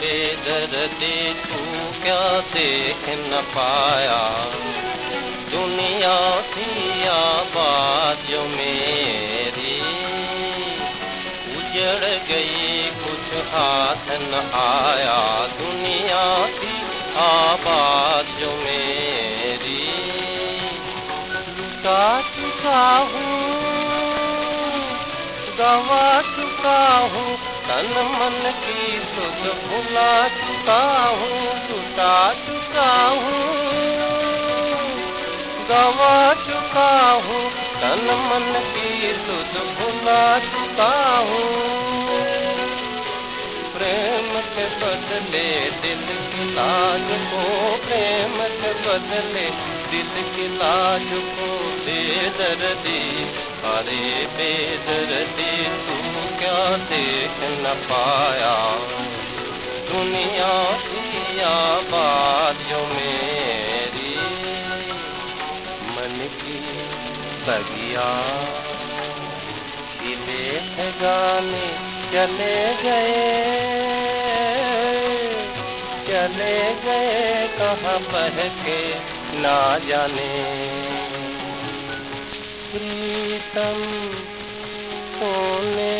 बेदर्दी, तू क्या देख न पाया? दुनिया थी आबाद जो मेरी। उजड़ गई, कुछ हाथ न आया। दुनिया थी आबाद जो मेरी। लुटा चुका हूँ, गवा चुका हूँ तन मन की सुध भुला चुका हूँ लुटा चुका हूँ। गवा चुका हूँ, तन मन की सुध भुला चुका हूँ। प्रेम के बदले दिल की लाज को, प्रेम के बदले दिल की लाज को बेदर्दी, अरे बेदर्दी तू देख न पाया। दुनिया की आबाद जो मेरी। मन की बगिया। खिले गाने, चले गए। चले गए कहाँ बह के ना जाने। प्रीतम सोने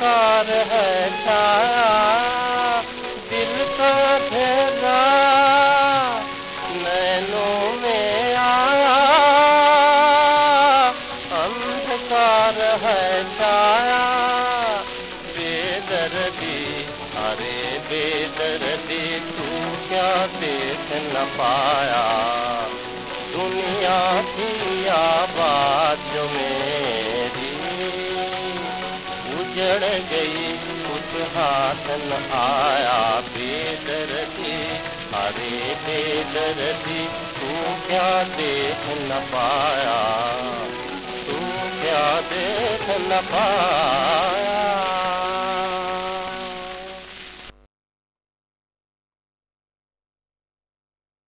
अंधकार है छाया दिल का घेरा नैनों में आया। अंधकार है छाया। बेदर्दी, अरे बेदर्दी, तू क्या देख न पाया? दुनिया की उजड़ गई कुछ हाथ आया बेदर्दी अरे बेदर्दी तू क्या देख न पाया? तू न पाया